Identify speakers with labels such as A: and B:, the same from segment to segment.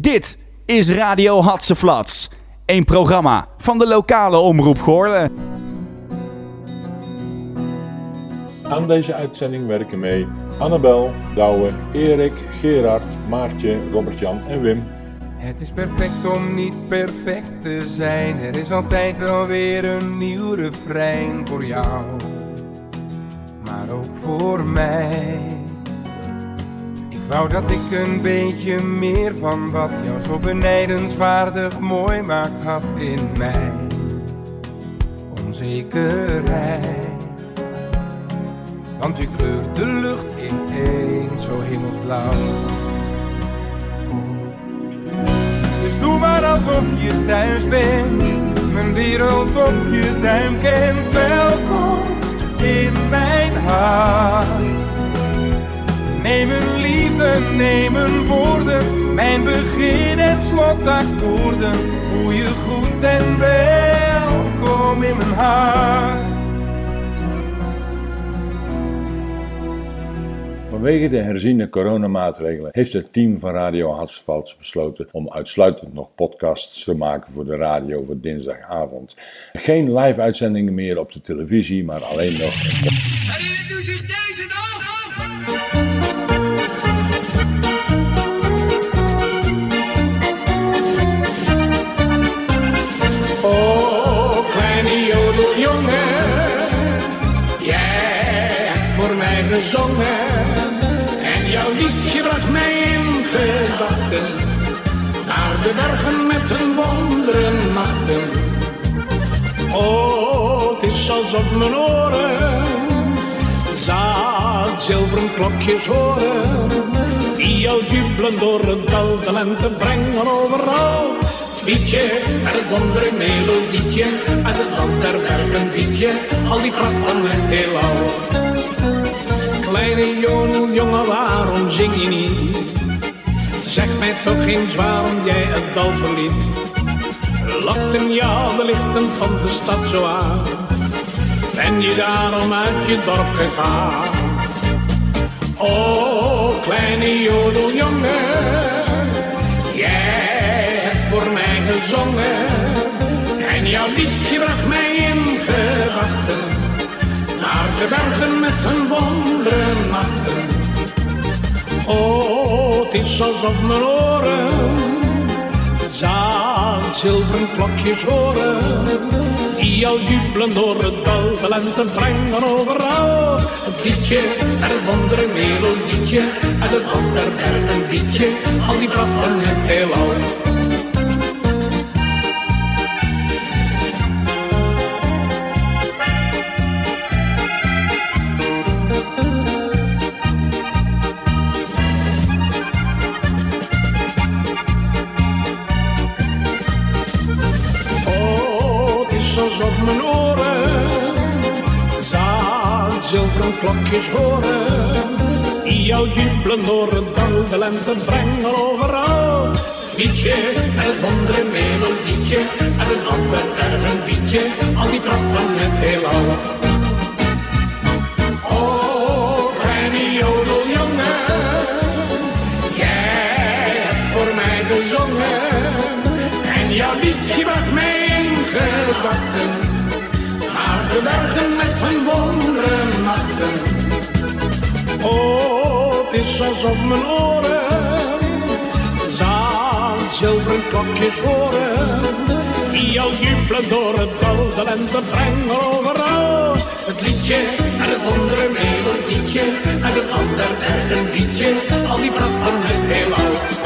A: Dit is Radio Hatseflats. Een programma van de lokale omroep Goorlen.
B: Aan deze uitzending werken mee Annabel, Douwe, Erik, Gerard, Maartje, Robert-Jan en Wim.
C: Het is perfect om niet perfect te zijn. Er is altijd wel weer een nieuw refrein voor jou, maar ook voor mij. Wou dat ik een beetje meer van wat jou zo benijdenswaardig mooi maakt had in mij. Onzekerheid. Want u kleurt de lucht ineens zo hemelsblauw. Dus doe maar alsof je thuis bent. Mijn wereld op je duim kent. Welkom in mijn hart. Neem een liefde, neem een woorden. Mijn begin en slotakkoorden. Voel je goed en welkom in mijn hart.
B: Vanwege de herziene coronamaatregelen heeft het team van Radio Hatsvalts besloten om uitsluitend nog podcasts te maken voor de radio voor dinsdagavond. Geen live uitzendingen meer op de televisie, maar alleen nog?
D: Jij hebt voor mij gezongen. En jouw liedje bracht mij in gedachten naar de bergen met hun wonderen nachten. Oh, het is alsof mijn oren zaad zilveren klokjes horen. Die jou jubelen door het dal de lente brengen overal. Met het wondere melodietje, uit het land der bergen al die pracht van het heelal. Kleine jongen, waarom zing je niet? Zeg mij toch eens waarom jij het dal verliet. Lokten jou de lichten van de stad zo aan? Ben je daarom uit je dorp gegaan? Oh, kleine jodeljongen, En jouw liedje bracht mij in gedachten naar de bergen met hun wonderen nachten. Oh, het is alsof mijn oren zaad zilveren klokjes horen. Die al jubelen door het dal, de lente brengen overal. Het liedje en het wondere melodietje, uit het land der bergen liedje, al die pracht van het heelal. Zilveren klokjes horen. Die jou jubelen door het dal, de lente overal. Liedje en het wondere melodietje, en een ander bergen liedje, al die pracht van het heelal. Oh, kleine jodeljongen, jij hebt voor mij gezongen. En jouw liedje bracht mij in gedachten de bergen met hun wonderen nachten. Oh, het is alsof mijn oren zaad zilveren klokjes horen. Die jou jubelen door het dal, de lente brengen overal. Het liedje en het wondere melodietje, en het ander bergen liedje, al die pracht van het heelal.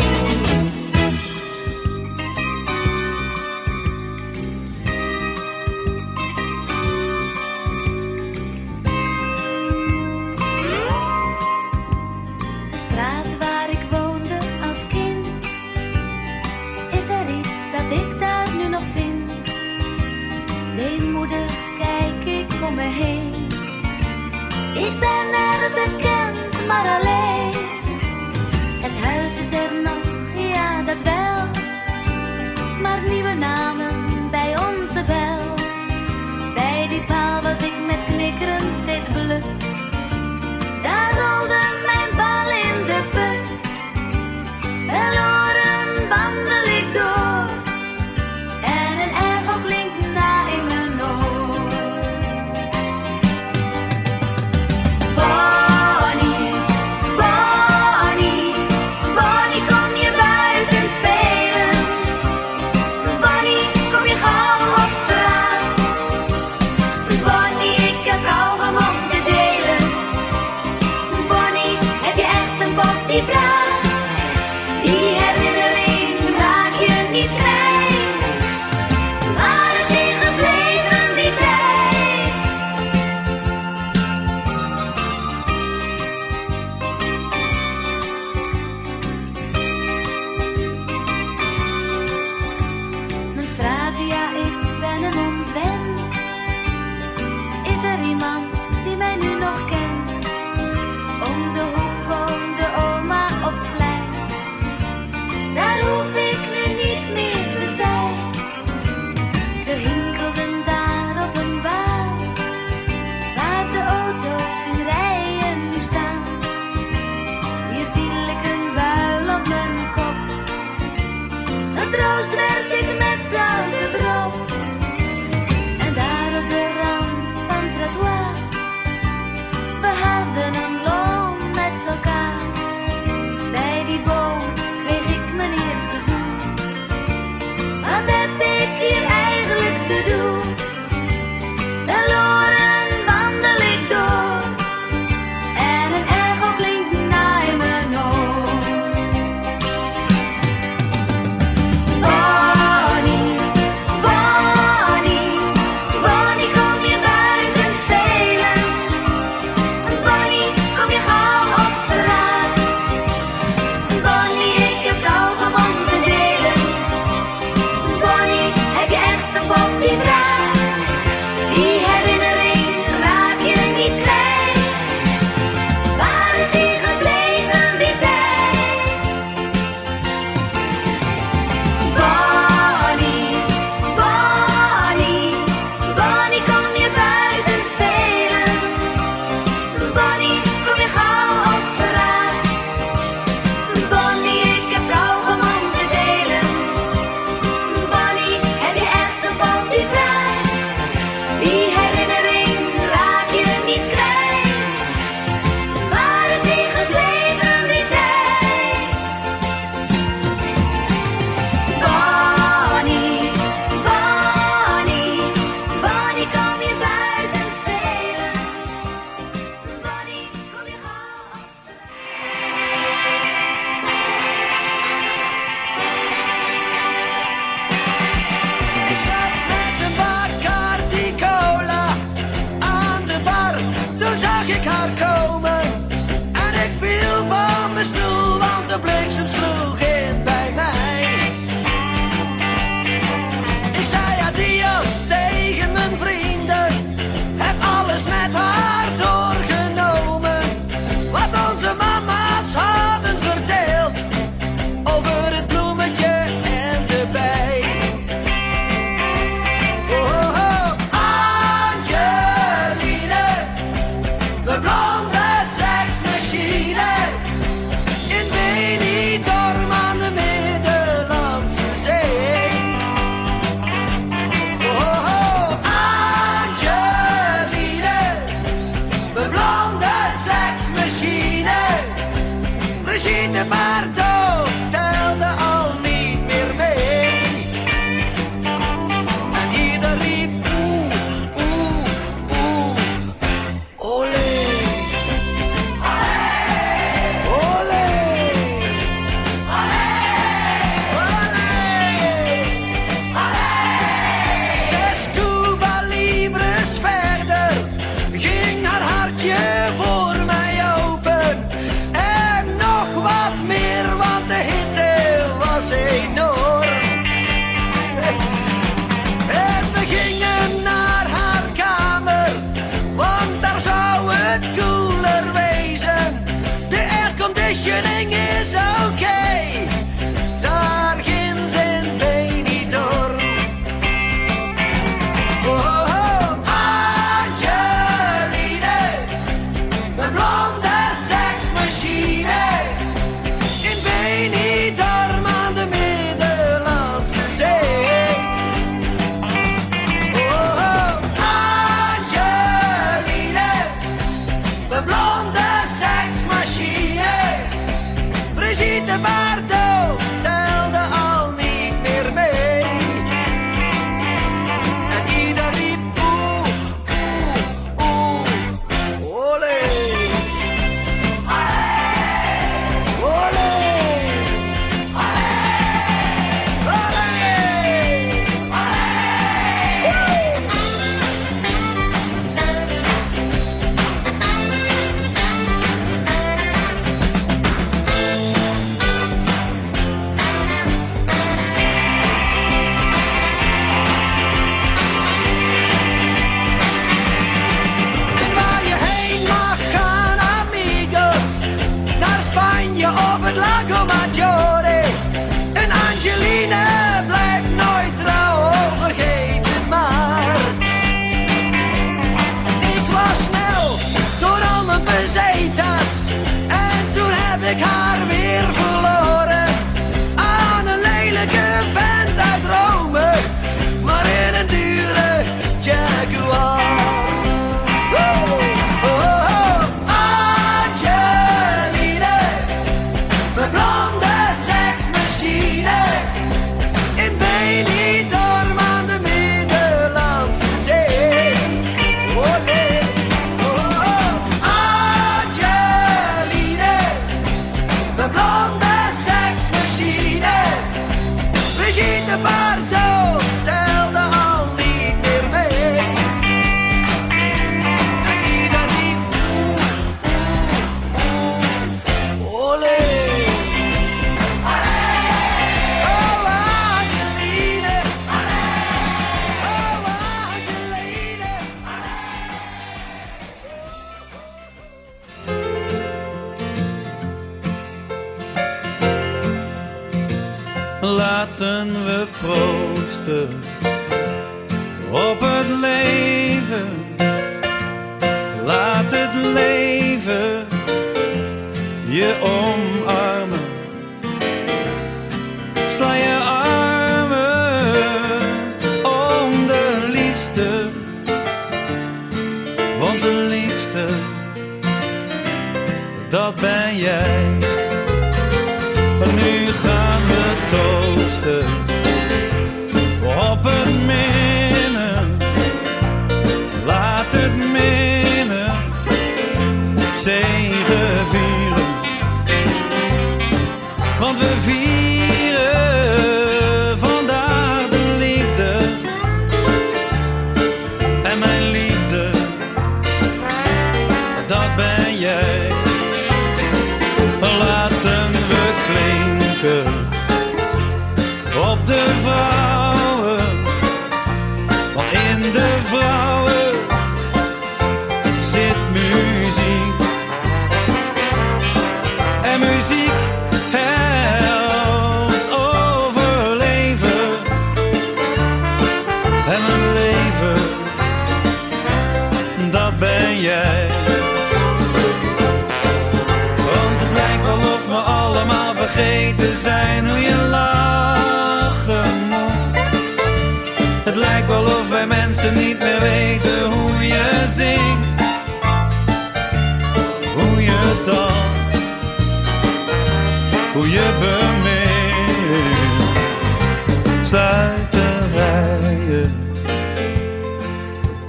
E: dat ben
F: jij.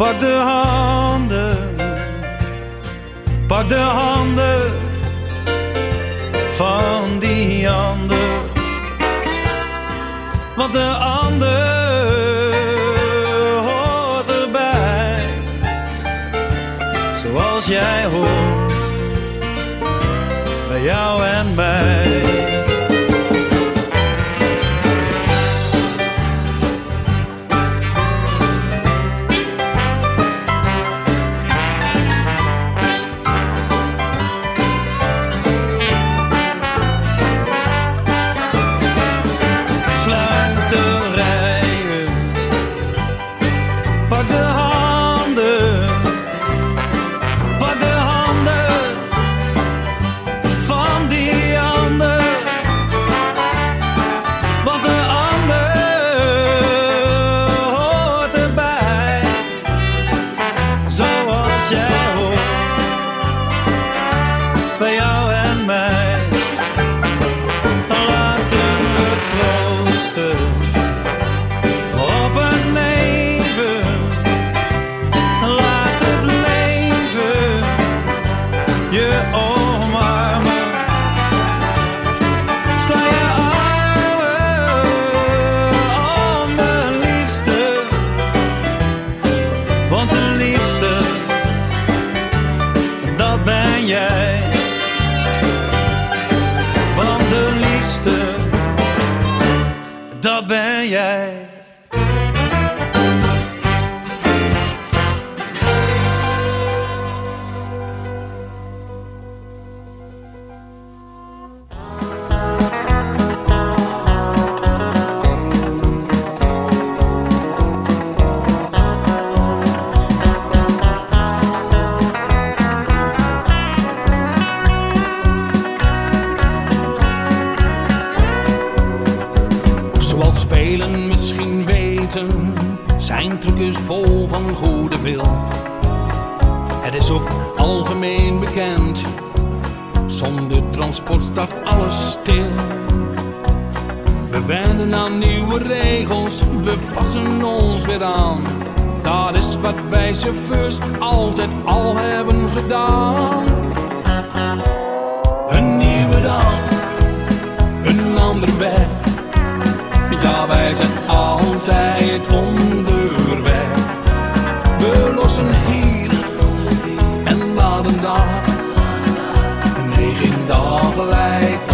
F: Pak de handen, pak de handen van die ander. Want de ander hoort erbij, zoals jij hoort bij jou en mij. een
D: dag. Negen dagen lijkt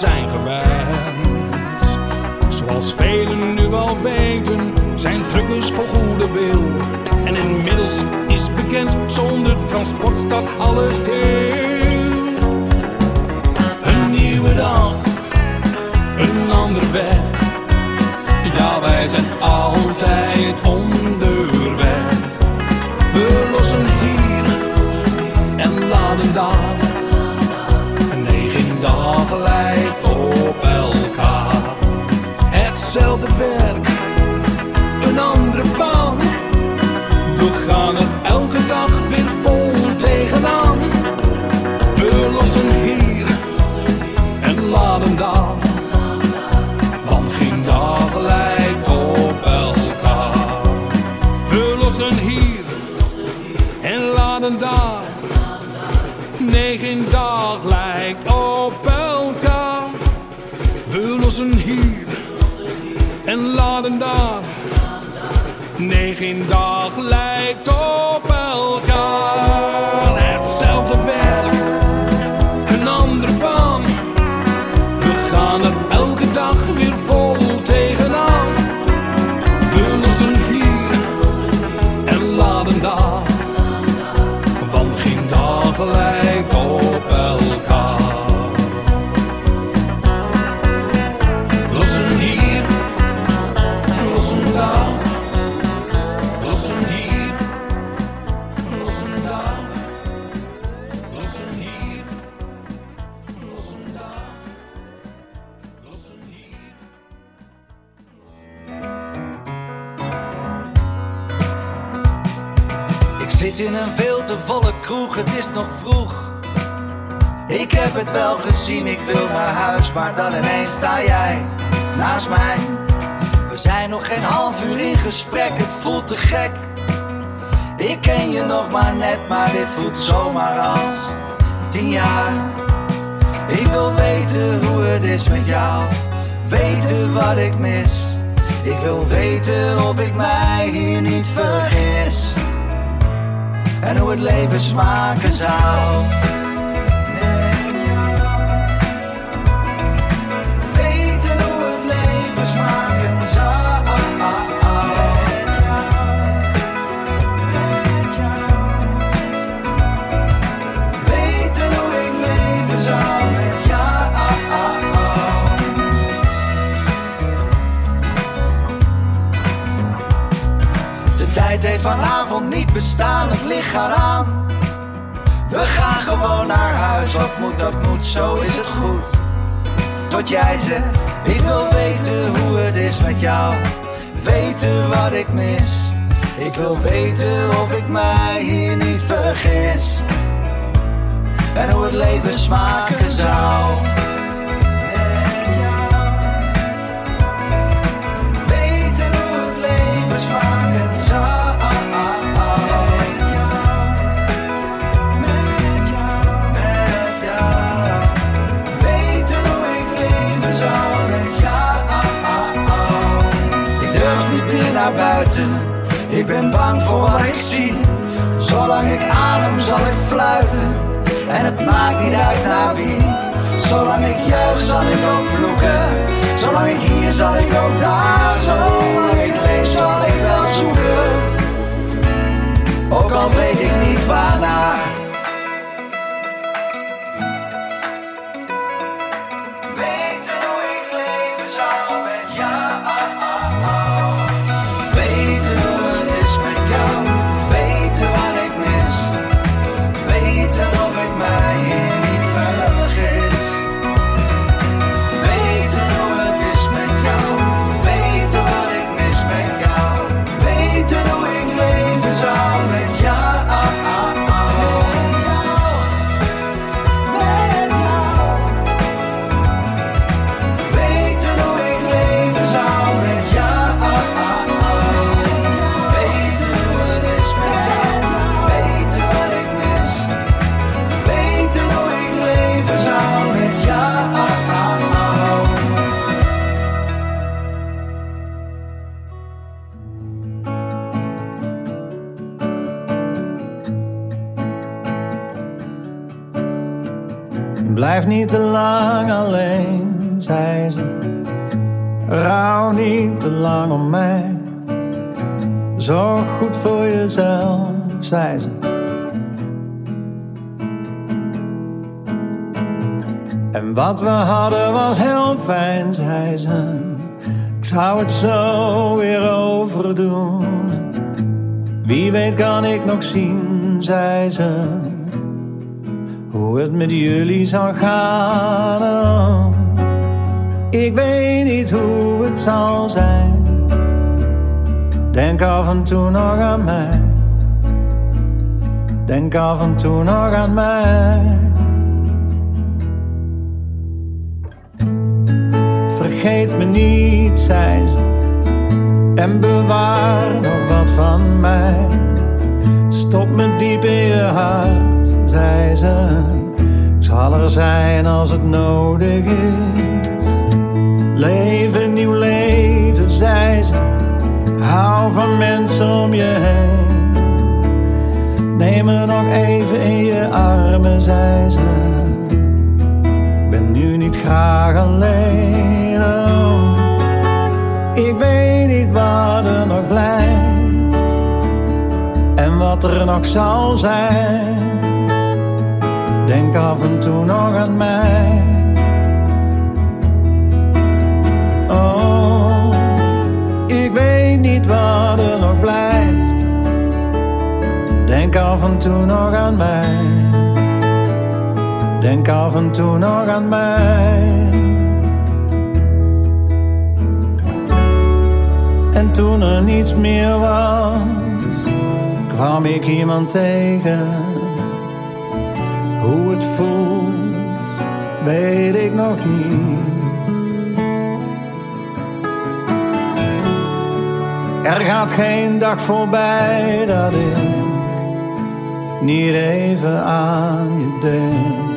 G: zijn gewend. Zoals velen nu al weten, zijn truckers vol goede wil. En inmiddels is bekend, zonder transport staat alles stil. Een nieuwe dag, een ander weg. Ja, wij zijn altijd onderweg. We lossen hier en laden daar. Nee, geen dag lijkt Hetzelfde werk, een andere baan. We gaan er elke dag weer vol tegenaan. We lossen hier en laden daar. Want geen dag lijkt op elkaar. We lossen hier en laden daar. Nee, geen dag lijkt op elkaar. We lossen hier en laden daar. Nee, geen dag lijkt op
H: vroeg. Ik heb het wel gezien, ik wil naar huis, maar dan ineens sta jij naast mij. We zijn nog geen half uur in gesprek, het voelt te gek. Ik ken je nog maar net, maar dit voelt zomaar als tien jaar. Ik wil weten hoe het is met jou, weten wat ik mis. Ik wil weten of ik mij hier niet vergis en hoe het leven smaken zou. Bestaan, het licht gaat aan. We gaan gewoon naar huis, wat moet dat moet, zo is het goed. Tot jij zegt, ik wil weten hoe het is met jou. Weten wat ik mis. Ik wil weten of ik mij hier niet vergis. En hoe het leven smaken zou. Ik ben bang voor wat ik zie. Zolang ik adem zal ik fluiten. En het maakt niet uit naar wie. Zolang ik juich zal ik ook vloeken. Zolang ik hier zal ik ook daar. Zolang ik leef zal ik wel zoeken. Ook al weet ik niet waarnaar.
I: Blijf niet te lang alleen, zei ze. Rouw niet te lang om mij. Zorg goed voor jezelf, zei ze. En wat we hadden was heel fijn, zei ze. Ik zou het zo weer overdoen. Wie weet kan ik nog zien, zei ze. Hoe het met jullie zal gaan. Ik weet niet hoe het zal zijn. Denk af en toe nog aan mij. Denk af en toe nog aan mij. Vergeet me niet, zei ze. En bewaar nog wat van mij. Stop me diep in je hart, zei ze. Ik zal er zijn als het nodig is. Leven, nieuw leven, zei ze. Hou van mensen om je heen. Neem me nog even in je armen, zei ze. Ik ben nu niet graag alleen. oh. Ik weet niet wat er nog blijft. En wat er nog zal zijn. Denk af en toe nog aan mij. Oh, ik weet niet wat er nog blijft. Denk af en toe nog aan mij. Denk af en toe nog aan mij. En toen er niets meer was, kwam ik iemand tegen. Hoe het voelt, weet ik nog niet. Er gaat geen dag voorbij dat ik niet even aan je denk.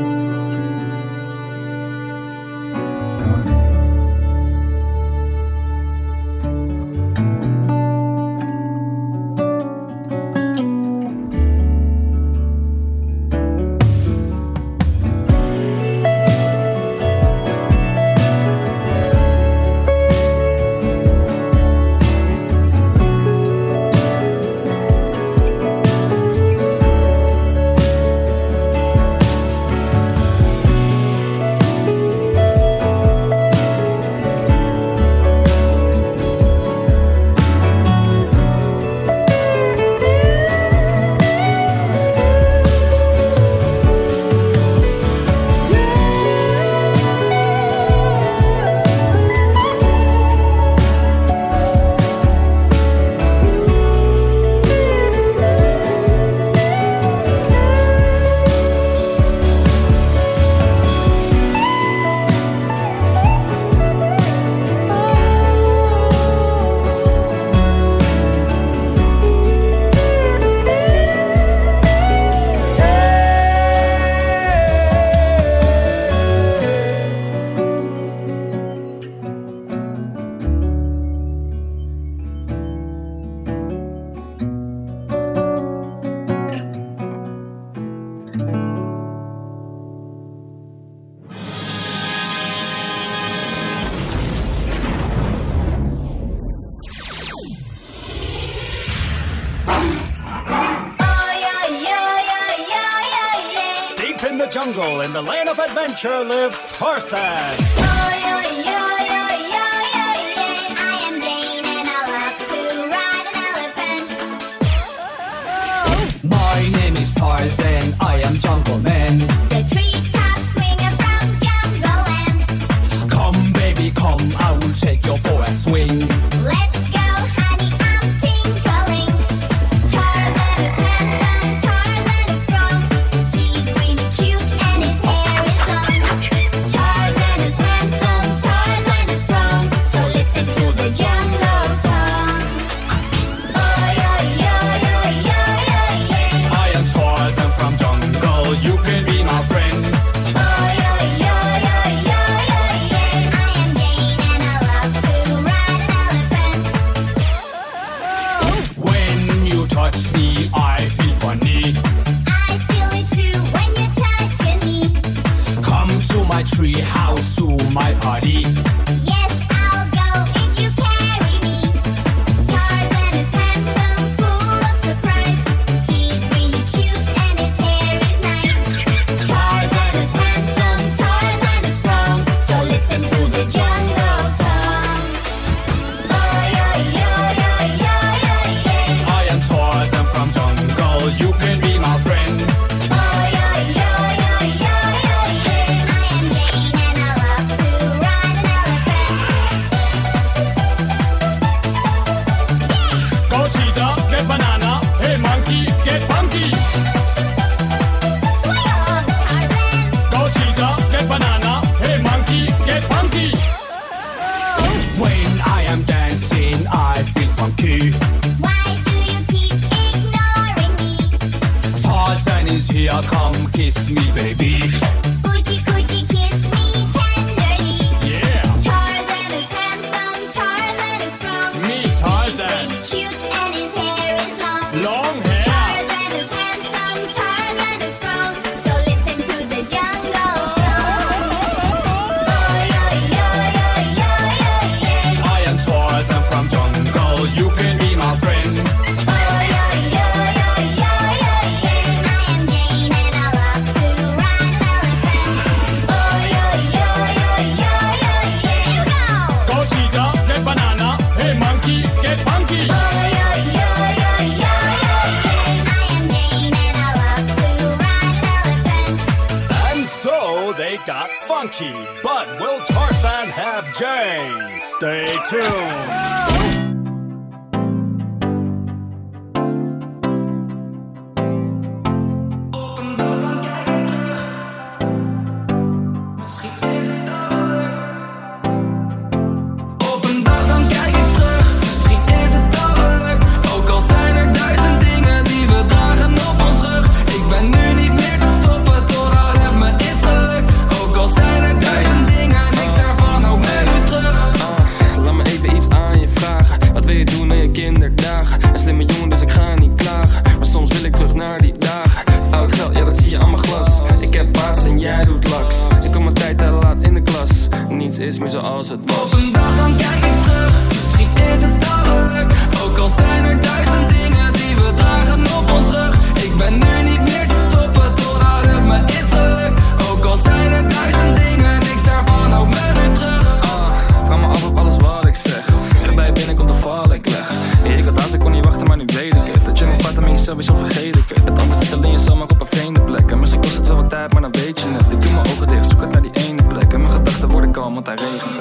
J: Of adventure, lives Tarzan.
K: naar die dag. Oud geld, ja dat zie je aan mijn glas. Ik heb baas en jij doet laks. Ik kom mijn tijd te laat in de klas. Niets is meer zoals het was.
L: Op een dag dan kijk ik terug. Misschien is het dagelijk. Ook al zijn er duizend dingen die we dragen op ons rug. Ik ben nu niet meer te stoppen Totdat het me is gelukt. Ook al zijn er duizend dingen Niks daarvan houdt me nu terug.
K: Ah, Vraag me af op alles wat ik zeg Erbij binnenkomt de val ik leg Ik had haast, ik kon niet wachten maar nu weet ik het. Dat je nog wat aan mij sowieso vergeet 大
L: 家。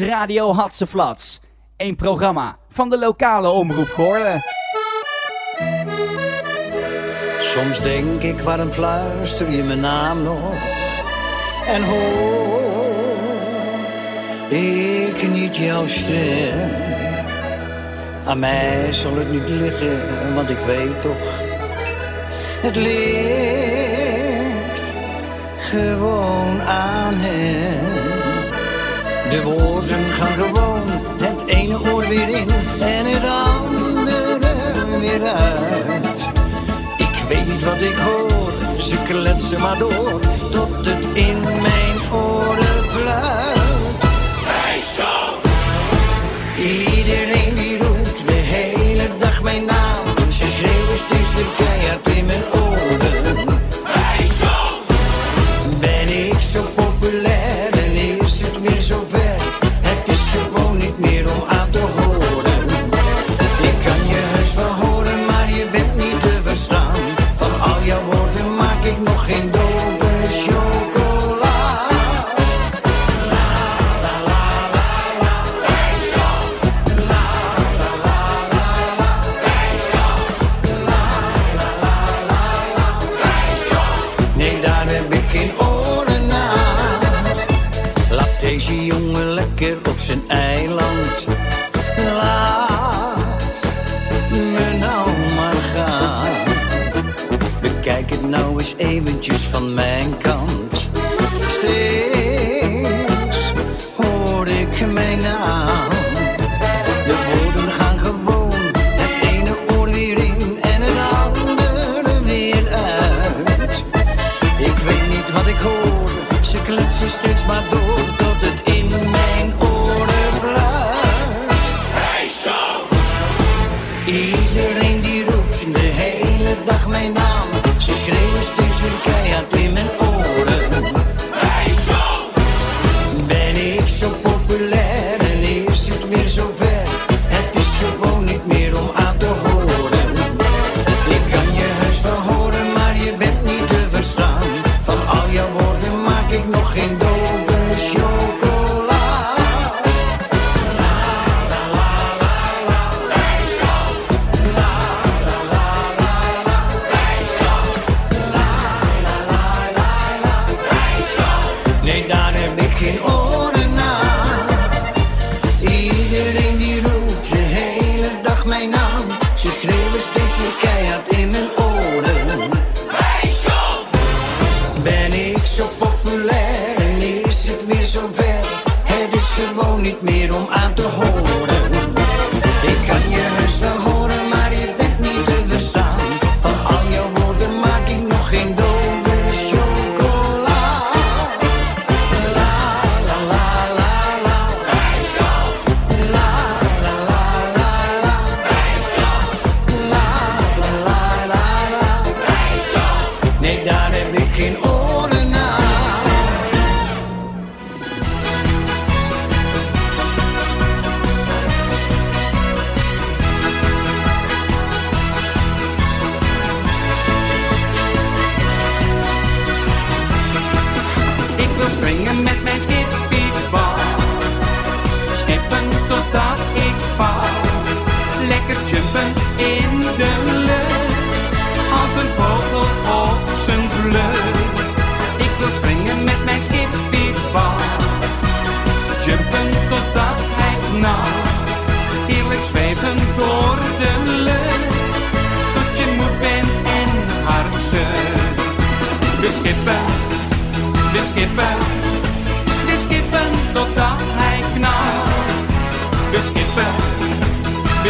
L: is
A: Radio Hatseflats. Een programma van de lokale omroep Goorlen.
M: Soms denk ik, waarom fluister je mijn naam nog? En hoor ik niet jouw stem? Aan mij zal het niet liggen, want ik weet toch... Het ligt gewoon aan hem. De woorden Ga gewoon het ene oor weer in en het andere weer uit. Ik weet niet wat ik hoor, ze kletsen maar door tot het in mijn oren fluit. Hey, show. Iedereen die roept de hele dag mijn naam, ze schreeuwen steeds weer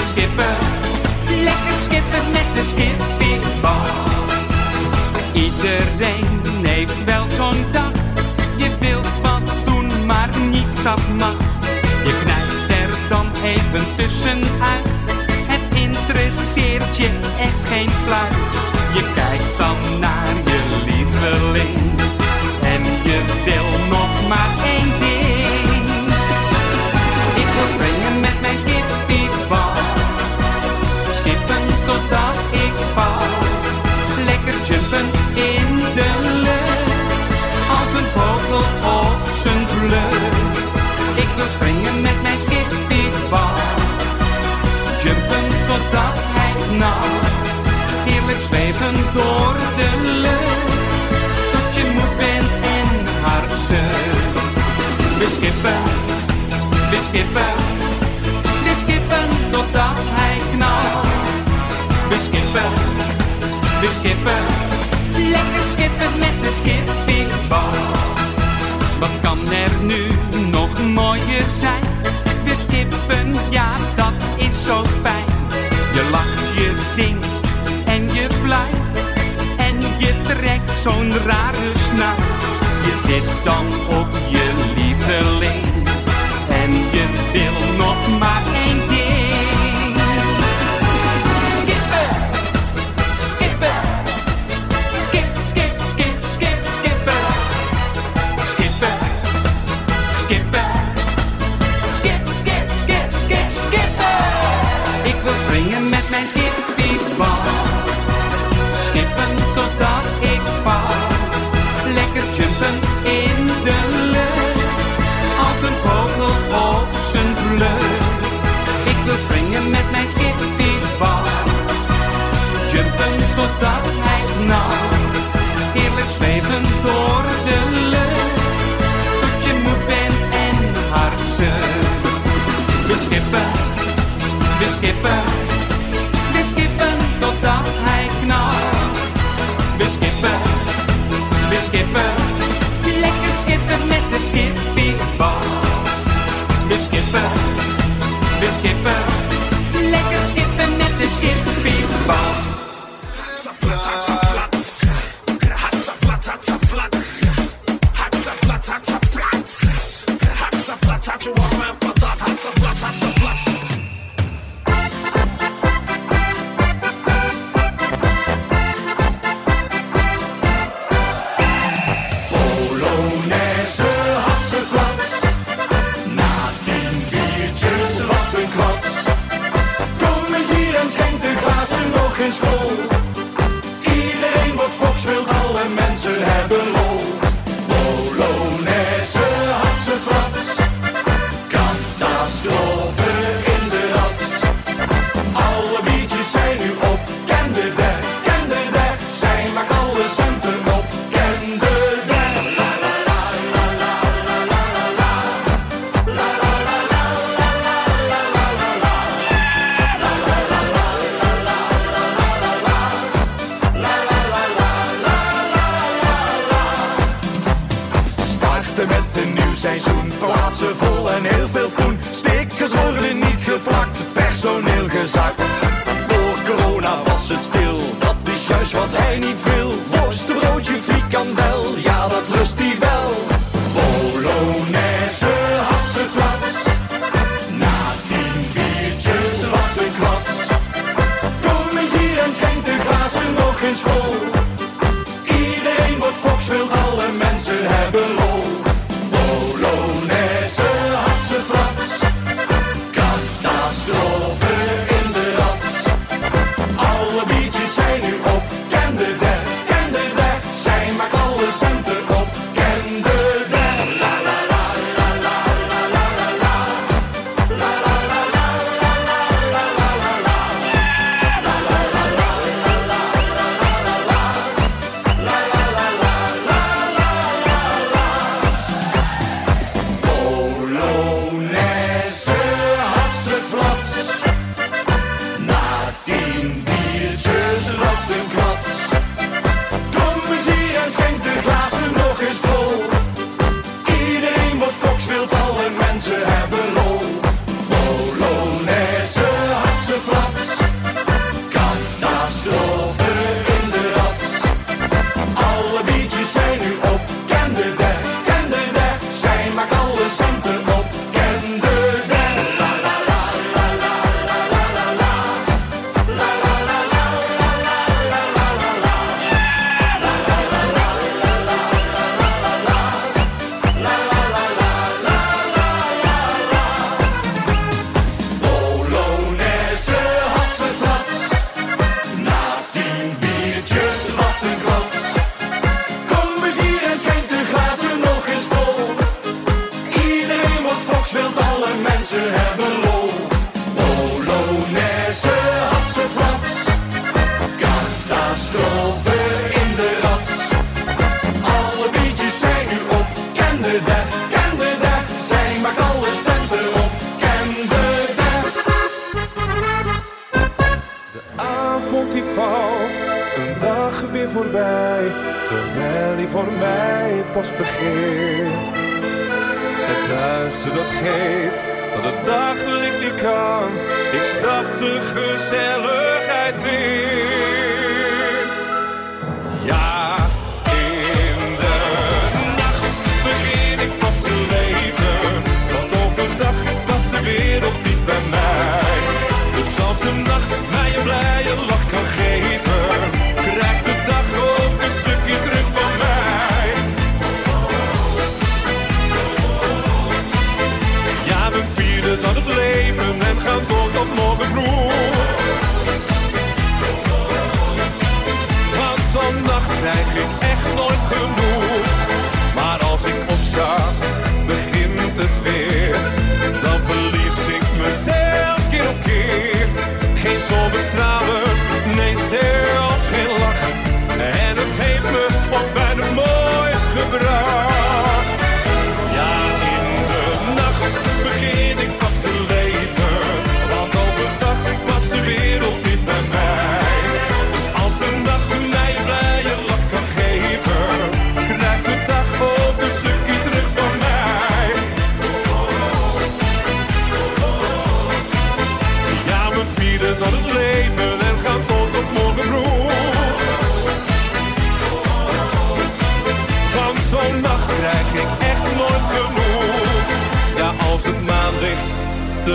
N: skippen. Lekker skippen met de skippiebal. Iedereen heeft wel zo'n dag. Je wilt wat doen, maar niets dat mag. Je knijpt er dan even tussenuit. Het interesseert je echt geen fluit. Je kijkt dan naar je lieveling. En je wil nog maar één. nacht. Heerlijk zweven door de lucht, tot je moe bent en hard zucht. We skippen, we skippen, we skippen totdat hij knalt. We skippen, we skippen, lekker skippen met de skippiebal. Wat kan er nu nog mooier zijn? We skippen, ja dat is zo fijn je lacht, je zingt en je fluit. En je trekt zo'n rare snaar. Je zit dan op je lieveling we skippen totdat hij knalt. We skippen, we skippen,
O: lekker skippen met de skip. De een nieuw seizoen. Plaatsen vol en heel veel poen. Stickers worden niet geplakt, personeel gezakt. Door corona was het stil, dat is juist wat hij niet wil. Worstenbroodje, frikandel, ja dat lust hij wel. Bolognese, plaats. Na tien biertjes, wat een kwats. Kom eens hier en schenk de glazen nog eens vol.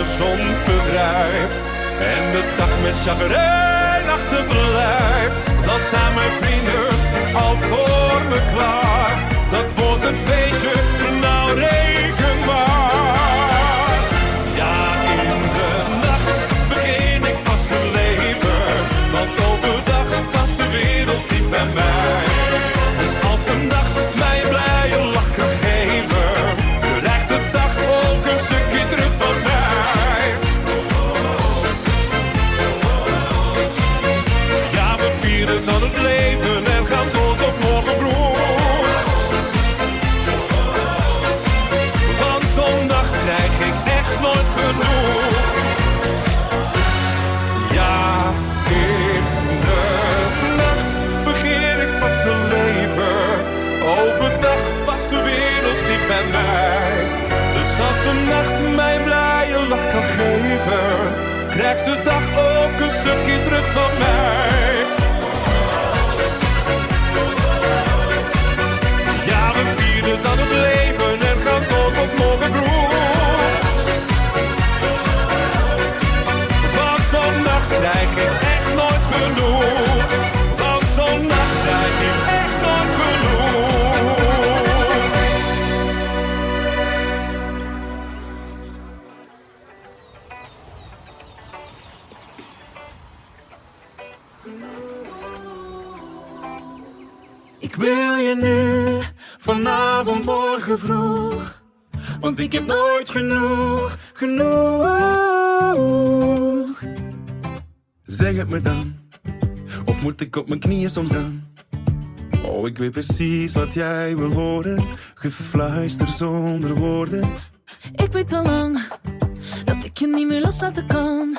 O: de
C: zon
P: verdrijft en de dag met chagrijn achterblijft, dan staan mijn vrienden al voor me klaar. Dat wordt een feestje, nou reken maar. Ja, in de nacht begin ik pas te leven, want overdag past de wereld niet bij mij. Dus als de nacht mij een blije lach kan geven, krijgt de dag ook een stukje terug van mij. Ja, we vieren dan het leven en gaan tot morgen vroeg. Van zo'n nacht krijg ik echt nooit genoeg. Ik
O: wil je nu, vanavond, morgen vroeg. Want ik heb nooit genoeg, genoeg. Zeg het me dan, of moet ik op mijn knieën soms dan? Oh, ik weet precies wat jij wil horen. Gefluister zonder woorden.
Q: Ik weet al lang dat ik je niet meer loslaten kan.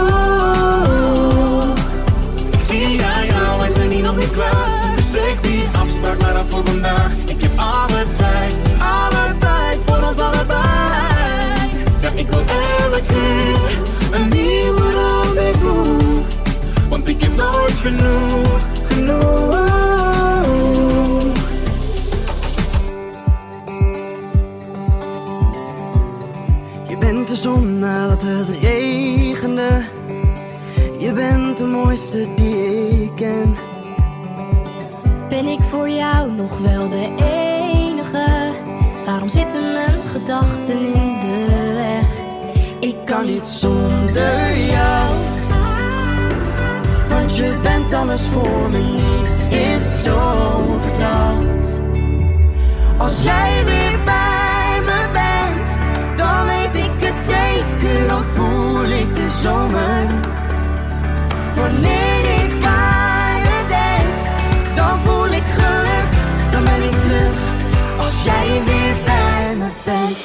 O: Dus ik die afspraak maar dan voor vandaag. Ik heb alle tijd, alle tijd voor ons allebei. Ja, ik wil elke keer een nieuwe rendezvous. Want ik heb nooit genoeg, genoeg.
R: Je bent de zon nadat het regende. Je bent de mooiste die ik ken.
S: Ben ik voor jou nog wel de enige? Waarom zitten mijn gedachten in de weg?
R: Ik kan niet zonder jou. Want je bent alles voor me, niets is zo vertrouwd. Als jij weer bij me bent, dan weet ik het zeker, dan voel ik de zomer. Wanneer ik aan Als jij weer bij me bent.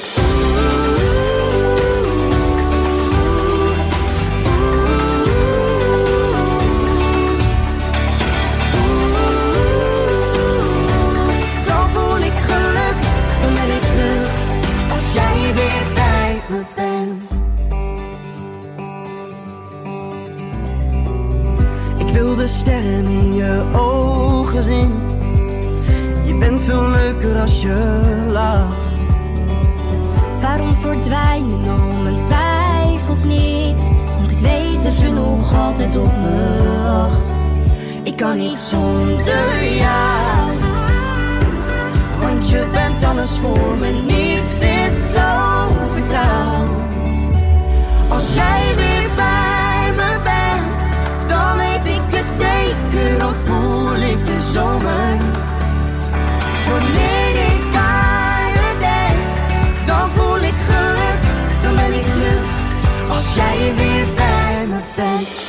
R: Dan voel ik geluk, dan ben ik terug. Als jij weer bij me bent. Ik wil de sterren in je ogen zien. Veel leuker als je lacht.
S: Waarom verdwijnen al mijn twijfels niet? Want ik weet dat je nog altijd op me wacht.
R: Ik kan niet zonder jou. Want je bent alles voor me, niets is zo vertrouwd. Als jij weer bij me bent, dan weet ik het zeker, dan voel ik de zomer. Wanneer ik aan denk, dan voel ik geluk, dan ben ik terug. Als jij weer bij me bent.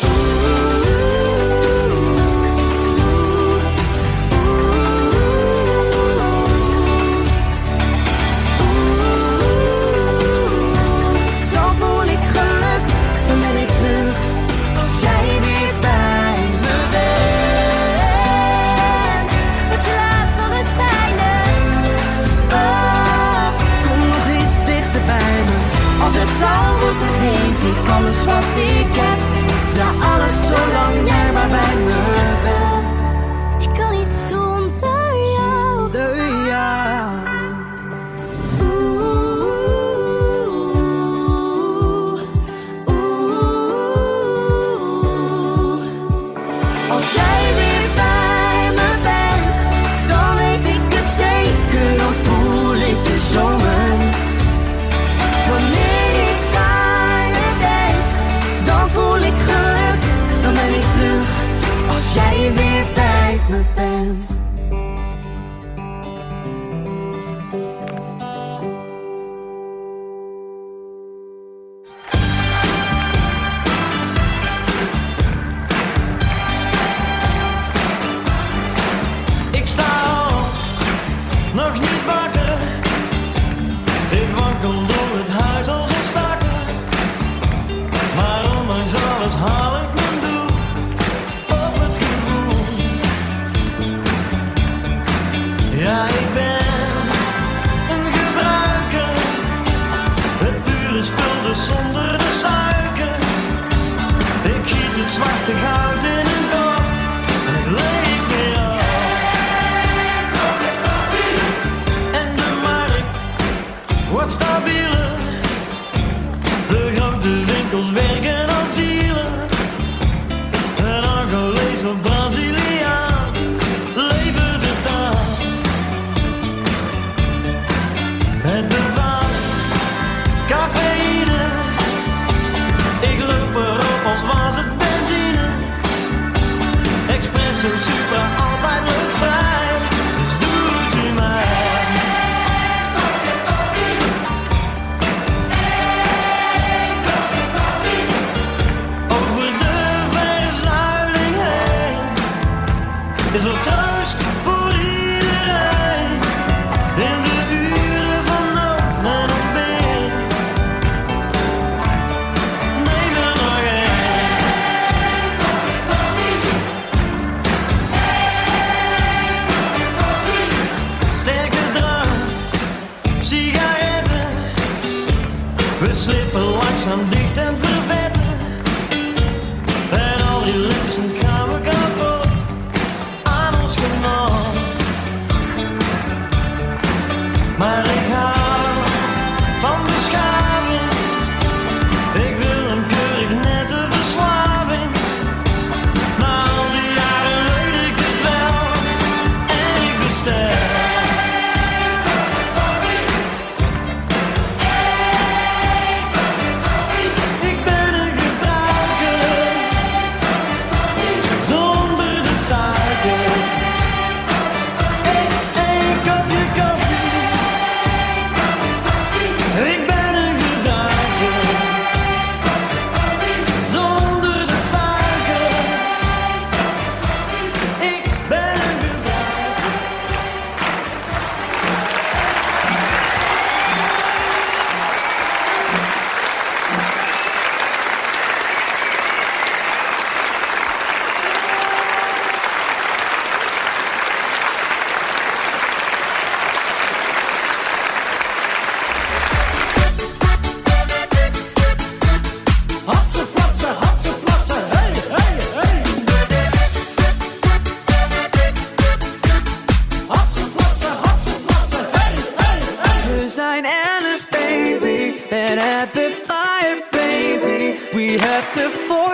F: so super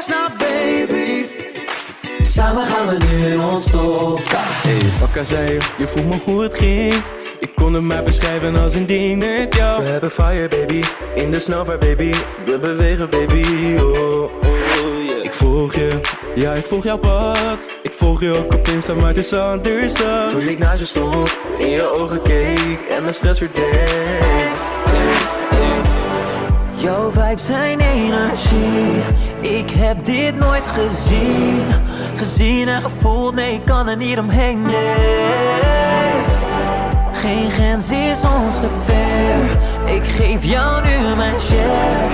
T: now, baby. Samen gaan we nu in ons stoppen.
U: Hey, fuck zei je vroeg me hoe het ging. Ik kon het maar beschrijven als een ding jou. We hebben fire, baby, in de snelvaart, baby. We bewegen, baby, oh, oh. Ik volg je, ja, ik volg jouw pad. Ik volg je ook op Insta, maar het is anders dan. Toen ik naast je stond, in je ogen keek en mijn stress verdween.
T: Jouw vibes zijn energie. Ik heb dit nooit gezien. Gezien en gevoeld, nee, ik kan er niet omheen. Nee. Geen grens is ons te ver. Ik geef jou nu mijn share.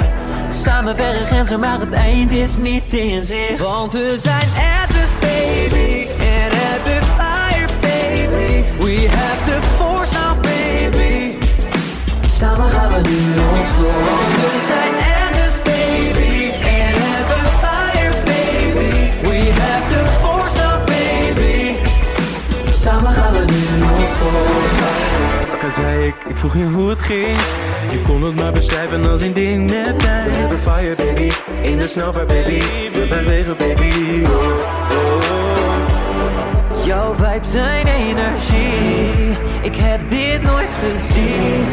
T: Samen verre grenzen, maar het eind is niet in zicht. Want we zijn endless, baby. At the fire, baby. We have the force now, baby. Samen gaan we nu ons door.
U: Fuck, zei ik, ik vroeg je hoe het ging. Je kon het maar beschrijven als een ding met mij. We hebben fire, baby, in de snelvaart, baby. We bewegen, baby.
T: Jouw vibes zijn energie. Ik heb dit nooit gezien.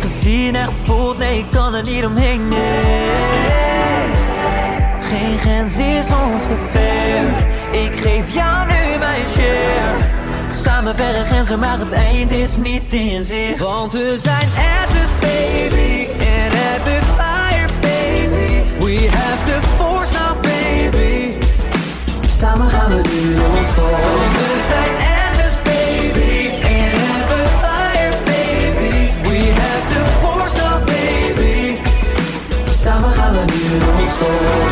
T: Gezien en gevoeld, nee, ik kan er niet omheen. Geen grens is ons te ver. Ik geef jou nu mijn share. Samen verre grenzen, maar het eind is niet in zicht. Want we zijn endless, baby. And the fire, baby. We have the force now, baby. Samen gaan we nu door. Want we zijn endless, baby. And fire, baby. We have the force now, baby. Samen gaan we nu ons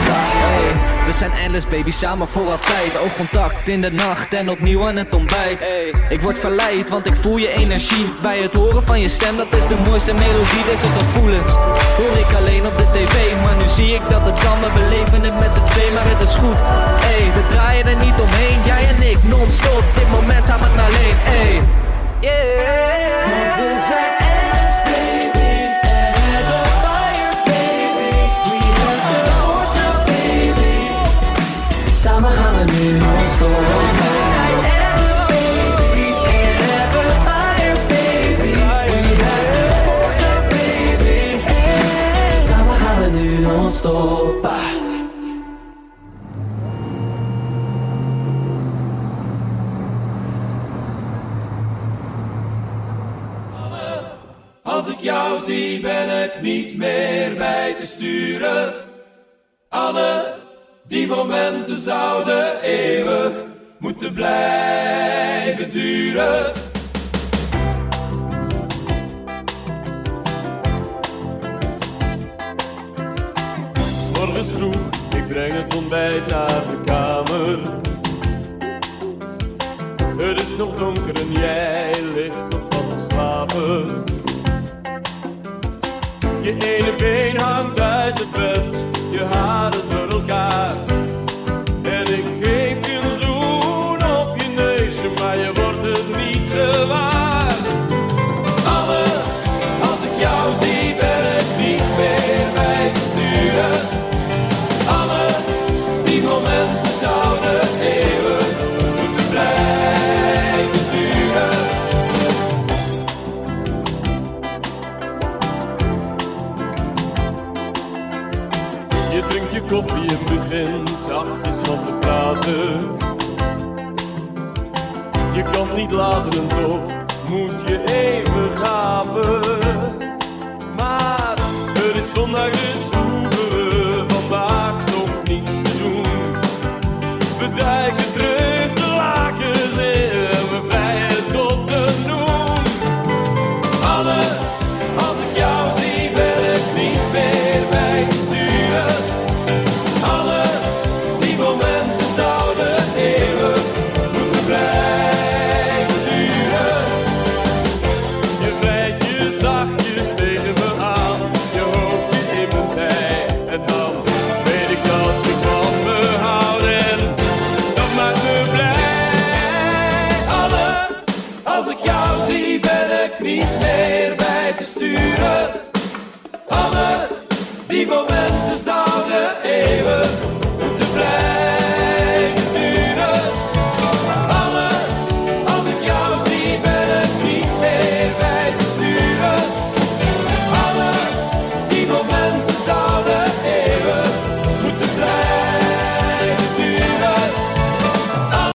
L: we zijn endless baby, samen voor altijd. Oogcontact in de nacht en opnieuw aan het ontbijt. Ik word verleid, want ik voel je energie. Bij het horen van je stem, dat is de mooiste melodie. Deze gevoelens hoor ik alleen op de tv. Maar nu zie ik dat het kan, we beleven het met z'n twee Maar het is goed, hey, we draaien er niet omheen. Jij en ik, non-stop, dit moment samen alleen. Hey,
T: yeah. Want we zijn baby Samen gaan we nu ons stoppen
V: Als ik jou zie ben ik niet meer bij te sturen. Anne, die momenten zouden eeuwig moeten blijven duren
W: Morgens vroeg, ik breng het ontbijt naar de kamer. Het is nog donker en jij ligt nog wat te slapen. Je ene been hangt uit het bed, je haren door elkaar. En Je kan niet laten en toch moet je even gapen. Maar het is zondag dus